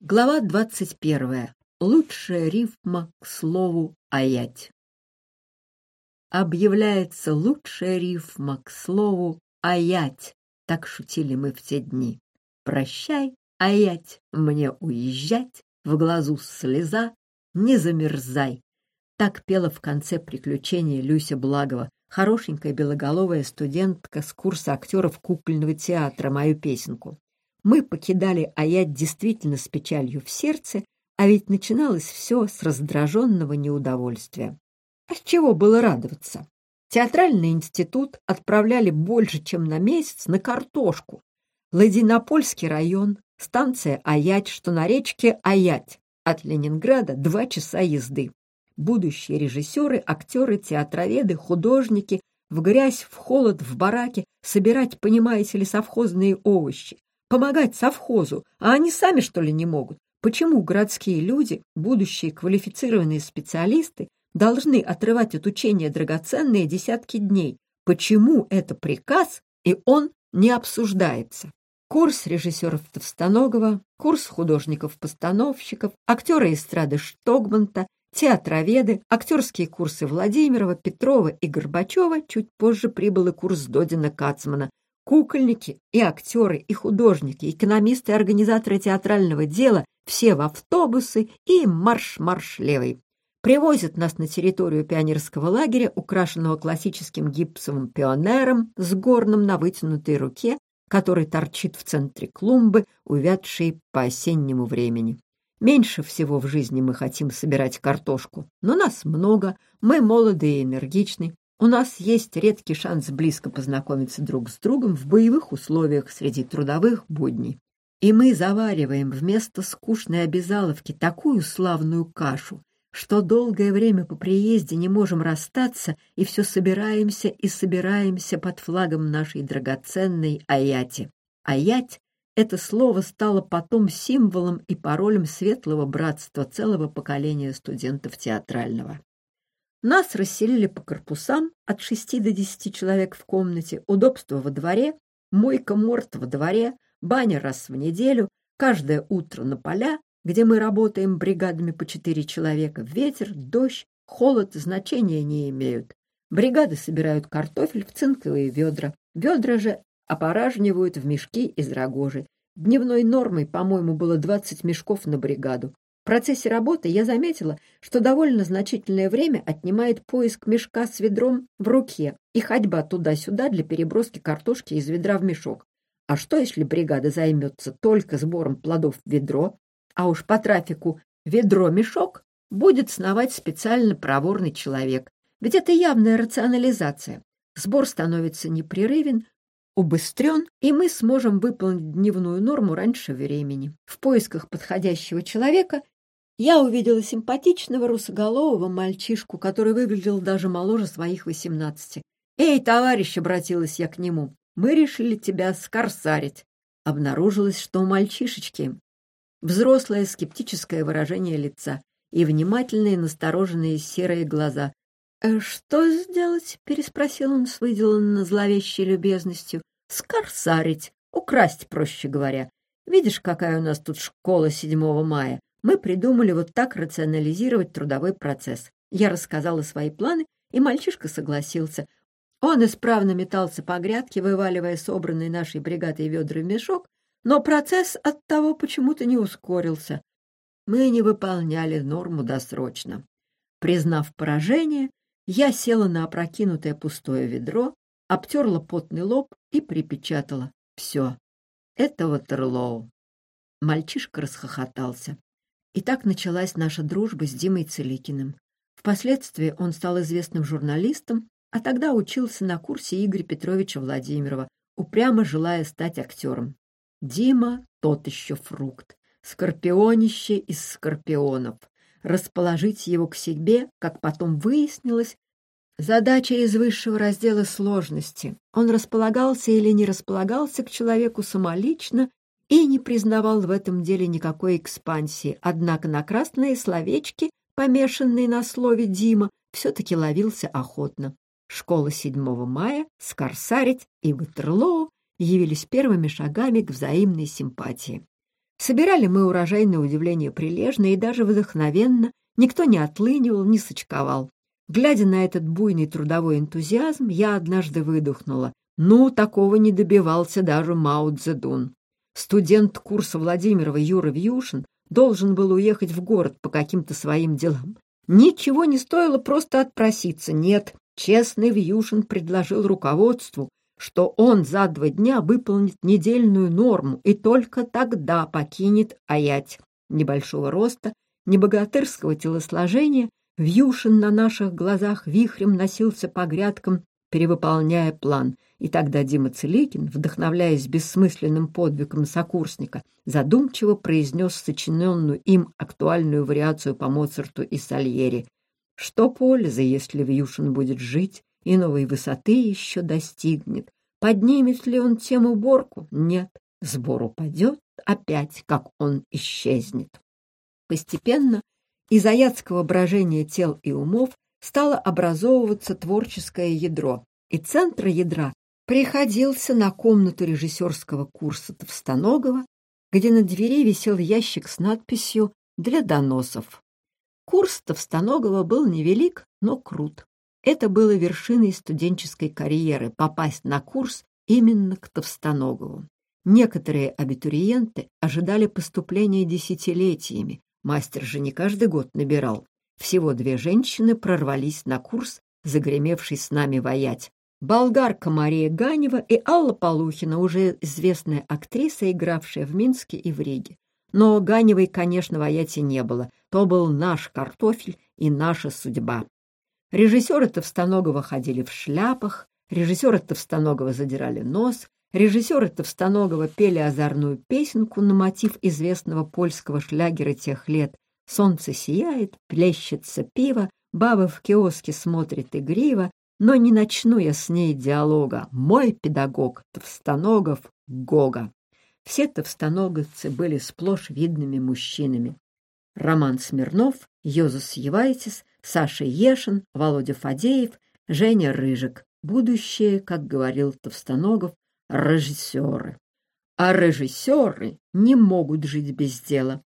Глава двадцать первая. Лучшая рифма к слову «аять». Объявляется лучшая рифма к слову «аять». Так шутили мы в те дни. Прощай, аять, мне уезжать, в глазу слеза, не замерзай. Так пела в конце приключения Люся Благова, хорошенькая белоголовая студентка с курса актеров кукольного театра, мою песенку. Мы покидали Аят действительно с печалью в сердце, а ведь начиналось все с раздраженного неудовольствия. А с чего было радоваться? Театральный институт отправляли больше, чем на месяц, на картошку. Ладинопольский район, станция Аять, что на речке Аять, от Ленинграда два часа езды. Будущие режиссеры, актеры, театроведы, художники в грязь, в холод, в бараке собирать, понимаете ли, совхозные овощи, помогать совхозу, а они сами, что ли, не могут? Почему городские люди, будущие квалифицированные специалисты, должны отрывать от учения драгоценные десятки дней? Почему это приказ, и он не обсуждается? Курс режиссеров Товстоногова, курс художников-постановщиков, актеры эстрады Штогманта, театроведы, актерские курсы Владимирова, Петрова и Горбачева, чуть позже прибыл и курс Додина Кацмана, Кукольники и актеры, и художники, экономисты и организаторы театрального дела все в автобусы и марш-марш левый. Привозят нас на территорию пионерского лагеря, украшенного классическим гипсовым пионером с горном на вытянутой руке, который торчит в центре клумбы, увядшей по осеннему времени. Меньше всего в жизни мы хотим собирать картошку, но нас много, мы молоды и энергичны, у нас есть редкий шанс близко познакомиться друг с другом в боевых условиях среди трудовых будней. И мы завариваем вместо скучной обязаловки такую славную кашу, что долгое время по приезде не можем расстаться и все собираемся и собираемся под флагом нашей драгоценной Аяти. Аять — это слово стало потом символом и паролем светлого братства целого поколения студентов театрального. Нас расселили по корпусам от шести до десяти человек в комнате, удобство во дворе, мойка морд во дворе, баня раз в неделю, каждое утро на поля, где мы работаем бригадами по четыре человека. Ветер, дождь, холод значения не имеют. Бригады собирают картофель в цинковые ведра. Ведра же опоражнивают в мешки из рогожи. Дневной нормой, по-моему, было 20 мешков на бригаду процессе работы я заметила, что довольно значительное время отнимает поиск мешка с ведром в руке и ходьба туда-сюда для переброски картошки из ведра в мешок. А что, если бригада займется только сбором плодов в ведро, а уж по трафику ведро-мешок будет сновать специально проворный человек? Ведь это явная рационализация. Сбор становится непрерывен, убыстрен, и мы сможем выполнить дневную норму раньше времени. В поисках подходящего человека я увидела симпатичного русоголового мальчишку, который выглядел даже моложе своих восемнадцати. «Эй, товарищ!» — обратилась я к нему. «Мы решили тебя скорсарить». Обнаружилось, что у мальчишечки взрослое скептическое выражение лица и внимательные настороженные серые глаза. «Э, «Что сделать?» — переспросил он с выделанной зловещей любезностью. «Скорсарить, украсть, проще говоря. Видишь, какая у нас тут школа 7 мая? Мы придумали вот так рационализировать трудовой процесс. Я рассказала свои планы, и мальчишка согласился. Он исправно метался по грядке, вываливая собранные нашей бригадой ведра в мешок, но процесс от того почему-то не ускорился. Мы не выполняли норму досрочно. Признав поражение, я села на опрокинутое пустое ведро, обтерла потный лоб и припечатала. Все, это Ватерлоу. Мальчишка расхохотался. И так началась наша дружба с Димой Целикиным. Впоследствии он стал известным журналистом, а тогда учился на курсе Игоря Петровича Владимирова, упрямо желая стать актером. Дима — тот еще фрукт, скорпионище из скорпионов. Расположить его к себе, как потом выяснилось, задача из высшего раздела сложности. Он располагался или не располагался к человеку самолично и не признавал в этом деле никакой экспансии, однако на красные словечки, помешанные на слове «Дима», все-таки ловился охотно. Школа 7 мая, Скорсарить и Ватерлоу явились первыми шагами к взаимной симпатии. Собирали мы урожай на удивление прилежно и даже вдохновенно, никто не отлынивал, не сочковал. Глядя на этот буйный трудовой энтузиазм, я однажды выдохнула. Ну, такого не добивался даже Мао Цзэдун. Студент курса Владимирова Юра Вьюшин должен был уехать в город по каким-то своим делам. Ничего не стоило просто отпроситься. Нет, честный Вьюшин предложил руководству, что он за два дня выполнит недельную норму и только тогда покинет Аять. Небольшого роста, небогатырского телосложения, Вьюшин на наших глазах вихрем носился по грядкам, перевыполняя план. И тогда Дима Целикин, вдохновляясь бессмысленным подвигом сокурсника, задумчиво произнес сочиненную им актуальную вариацию по Моцарту и Сальери. Что пользы, если Вьюшин будет жить и новой высоты еще достигнет? Поднимет ли он тему уборку? Нет, сбор упадет опять, как он исчезнет. Постепенно из аяцкого брожения тел и умов стало образовываться творческое ядро, и центр ядра приходился на комнату режиссерского курса Товстоногова, где на двери висел ящик с надписью «Для доносов». Курс Товстоногова был невелик, но крут. Это было вершиной студенческой карьеры — попасть на курс именно к Товстоногову. Некоторые абитуриенты ожидали поступления десятилетиями, мастер же не каждый год набирал. Всего две женщины прорвались на курс, загремевший с нами воять. Болгарка Мария Ганева и Алла Полухина, уже известная актриса, игравшая в Минске и в Риге. Но Ганевой, конечно, вояти не было. То был наш картофель и наша судьба. Режиссеры Товстоногова ходили в шляпах, режиссеры Товстоногова задирали нос, режиссеры Товстоногова пели озорную песенку на мотив известного польского шлягера тех лет Солнце сияет, плещется пиво, баба в киоске смотрит игриво, но не начну я с ней диалога. Мой педагог Товстоногов Гога. Все товстоноговцы были сплошь видными мужчинами. Роман Смирнов, Йозус Евайтис, Саша Ешин, Володя Фадеев, Женя Рыжик. Будущее, как говорил Товстоногов, режиссеры. А режиссеры не могут жить без дела.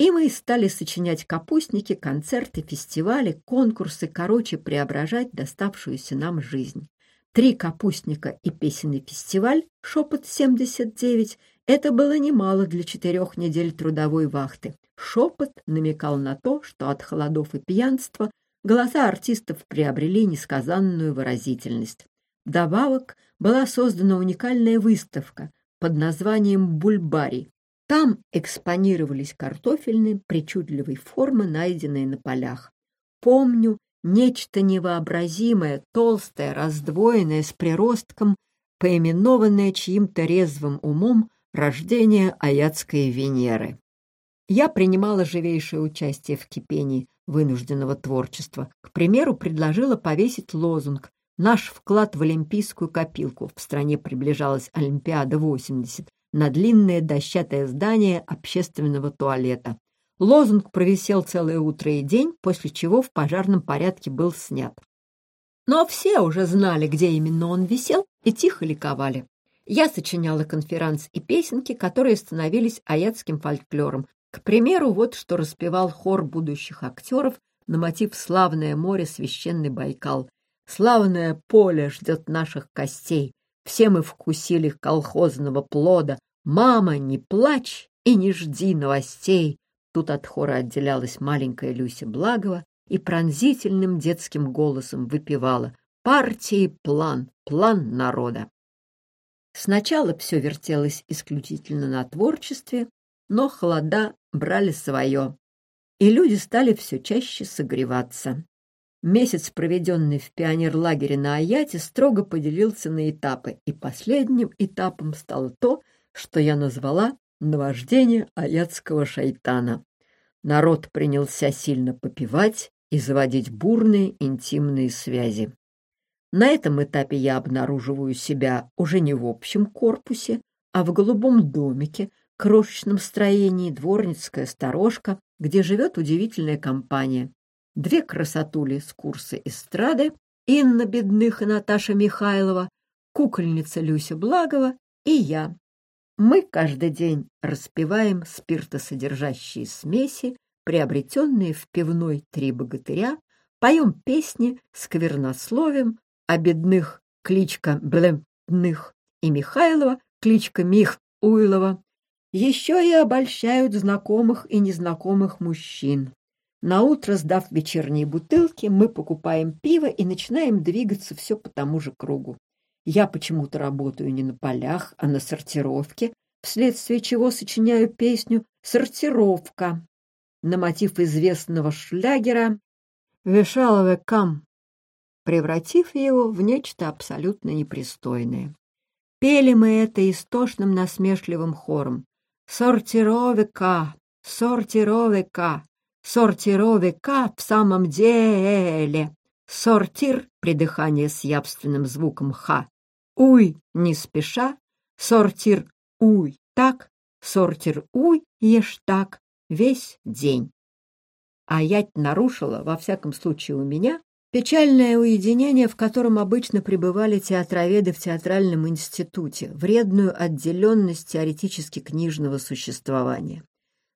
И мы стали сочинять капустники, концерты, фестивали, конкурсы, короче, преображать доставшуюся нам жизнь. Три капустника и песенный фестиваль «Шепот 79» — это было немало для четырех недель трудовой вахты. Шепот намекал на то, что от холодов и пьянства голоса артистов приобрели несказанную выразительность. Вдобавок была создана уникальная выставка под названием «Бульбари», там экспонировались картофельные причудливой формы, найденные на полях. Помню нечто невообразимое, толстое, раздвоенное, с приростком, поименованное чьим-то резвым умом рождение аятской Венеры. Я принимала живейшее участие в кипении вынужденного творчества. К примеру, предложила повесить лозунг «Наш вклад в олимпийскую копилку». В стране приближалась Олимпиада 80 на длинное дощатое здание общественного туалета. Лозунг провисел целое утро и день, после чего в пожарном порядке был снят. Но все уже знали, где именно он висел, и тихо ликовали. Я сочиняла конферанс и песенки, которые становились аятским фольклором. К примеру, вот что распевал хор будущих актеров на мотив «Славное море, священный Байкал». «Славное поле ждет наших костей, все мы вкусили колхозного плода. Мама, не плачь и не жди новостей. Тут от хора отделялась маленькая Люся Благова и пронзительным детским голосом выпевала «Партии план, план народа». Сначала все вертелось исключительно на творчестве, но холода брали свое, и люди стали все чаще согреваться. Месяц, проведенный в пионерлагере на Аяте, строго поделился на этапы, и последним этапом стало то, что я назвала «наваждение аятского шайтана». Народ принялся сильно попивать и заводить бурные интимные связи. На этом этапе я обнаруживаю себя уже не в общем корпусе, а в голубом домике, крошечном строении, дворницкая сторожка, где живет удивительная компания две красотули с курса эстрады, Инна Бедных и Наташа Михайлова, кукольница Люся Благова и я. Мы каждый день распиваем спиртосодержащие смеси, приобретенные в пивной «Три богатыря», поем песни сквернословием о бедных кличка Блемных и Михайлова, кличка Мих Уйлова. Еще и обольщают знакомых и незнакомых мужчин. Наутро, сдав вечерние бутылки, мы покупаем пиво и начинаем двигаться все по тому же кругу. Я почему-то работаю не на полях, а на сортировке, вследствие чего сочиняю песню «Сортировка» на мотив известного шлягера «Вешалове кам», превратив его в нечто абсолютно непристойное. Пели мы это истошным насмешливым хором. «Сортировка! Сортировка! Сортировка в самом деле!» Сортир, придыхание с явственным звуком «ха». Уй, не спеша. Сортир, уй, так. Сортир, уй, ешь так. Весь день. А ять нарушила, во всяком случае у меня, печальное уединение, в котором обычно пребывали театроведы в театральном институте, вредную отделенность теоретически-книжного существования.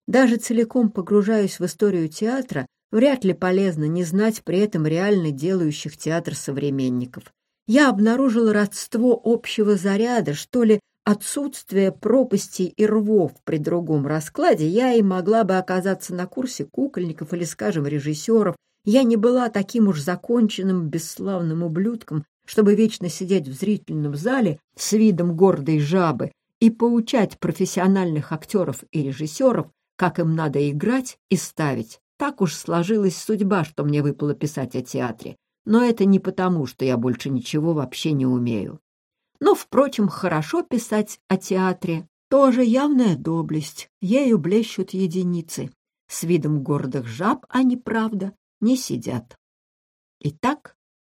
Даже целиком погружаясь в историю театра, Вряд ли полезно не знать при этом реально делающих театр современников. Я обнаружил родство общего заряда, что ли, отсутствие пропастей и рвов при другом раскладе, я и могла бы оказаться на курсе кукольников или, скажем, режиссеров. Я не была таким уж законченным бесславным ублюдком, чтобы вечно сидеть в зрительном зале с видом гордой жабы и поучать профессиональных актеров и режиссеров, как им надо играть и ставить. Так уж сложилась судьба, что мне выпало писать о театре. Но это не потому, что я больше ничего вообще не умею. Но, впрочем, хорошо писать о театре — тоже явная доблесть. Ею блещут единицы. С видом гордых жаб они, правда, не сидят. Итак,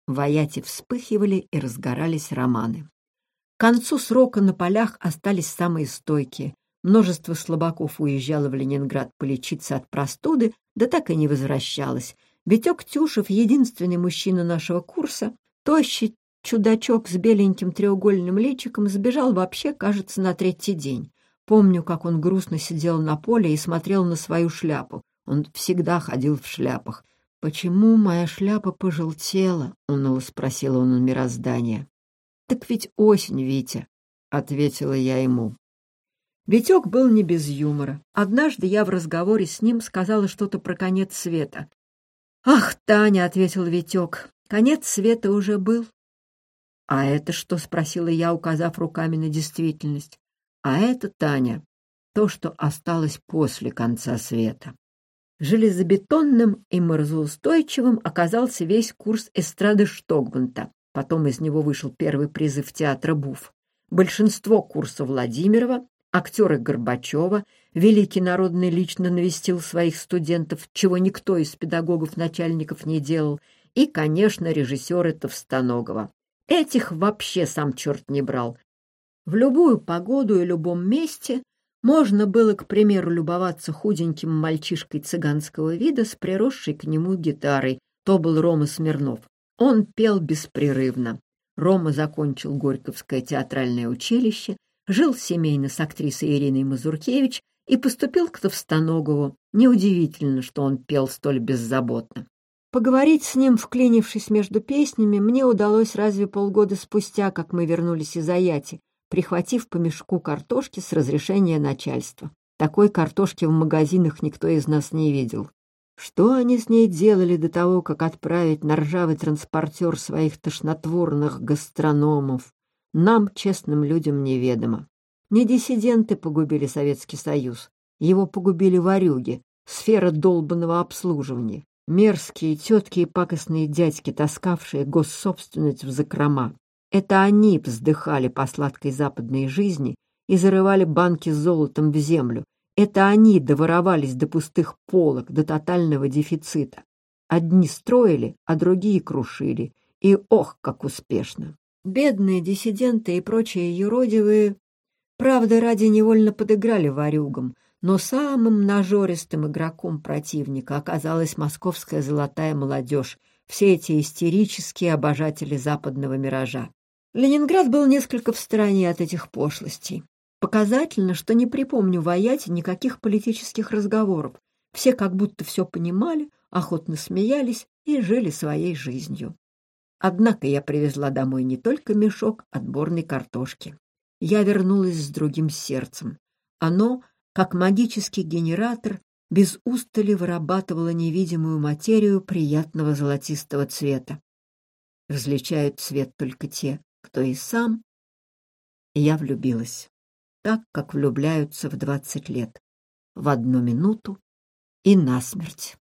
в Аяте вспыхивали и разгорались романы. К концу срока на полях остались самые стойкие. Множество слабаков уезжало в Ленинград полечиться от простуды, да так и не возвращалось. Витек Тюшев, единственный мужчина нашего курса, тощий чудачок с беленьким треугольным личиком, сбежал вообще, кажется, на третий день. Помню, как он грустно сидел на поле и смотрел на свою шляпу. Он всегда ходил в шляпах. «Почему моя шляпа пожелтела?» — уныло спросил он у мироздания. «Так ведь осень, Витя», — ответила я ему. Витек был не без юмора. Однажды я в разговоре с ним сказала что-то про конец света. «Ах, Таня!» — ответил Витек. «Конец света уже был». «А это что?» — спросила я, указав руками на действительность. «А это, Таня, то, что осталось после конца света». Железобетонным и морозоустойчивым оказался весь курс эстрады Штогманта. Потом из него вышел первый призыв театра Буф. Большинство курса Владимирова актеры Горбачева, великий народный лично навестил своих студентов, чего никто из педагогов-начальников не делал, и, конечно, режиссеры Товстоногова. Этих вообще сам черт не брал. В любую погоду и любом месте можно было, к примеру, любоваться худеньким мальчишкой цыганского вида с приросшей к нему гитарой. То был Рома Смирнов. Он пел беспрерывно. Рома закончил Горьковское театральное училище, жил семейно с актрисой Ириной Мазуркевич и поступил к Товстоногову. Неудивительно, что он пел столь беззаботно. Поговорить с ним, вклинившись между песнями, мне удалось разве полгода спустя, как мы вернулись из Аяти, прихватив по мешку картошки с разрешения начальства. Такой картошки в магазинах никто из нас не видел. Что они с ней делали до того, как отправить на ржавый транспортер своих тошнотворных гастрономов? Нам, честным людям, неведомо. Не диссиденты погубили Советский Союз, его погубили ворюги, сфера долбанного обслуживания, мерзкие тетки и пакостные дядьки, таскавшие госсобственность в закрома. Это они вздыхали по сладкой западной жизни и зарывали банки с золотом в землю. Это они доворовались до пустых полок, до тотального дефицита. Одни строили, а другие крушили. И ох, как успешно! Бедные диссиденты и прочие юродивые, правда, ради невольно подыграли варюгам, но самым нажористым игроком противника оказалась московская золотая молодежь, все эти истерические обожатели западного миража. Ленинград был несколько в стороне от этих пошлостей. Показательно, что не припомню в никаких политических разговоров. Все как будто все понимали, охотно смеялись и жили своей жизнью. Однако я привезла домой не только мешок отборной картошки. Я вернулась с другим сердцем. Оно, как магический генератор, без устали вырабатывало невидимую материю приятного золотистого цвета. Различают цвет только те, кто и сам. я влюбилась, так, как влюбляются в двадцать лет, в одну минуту и насмерть.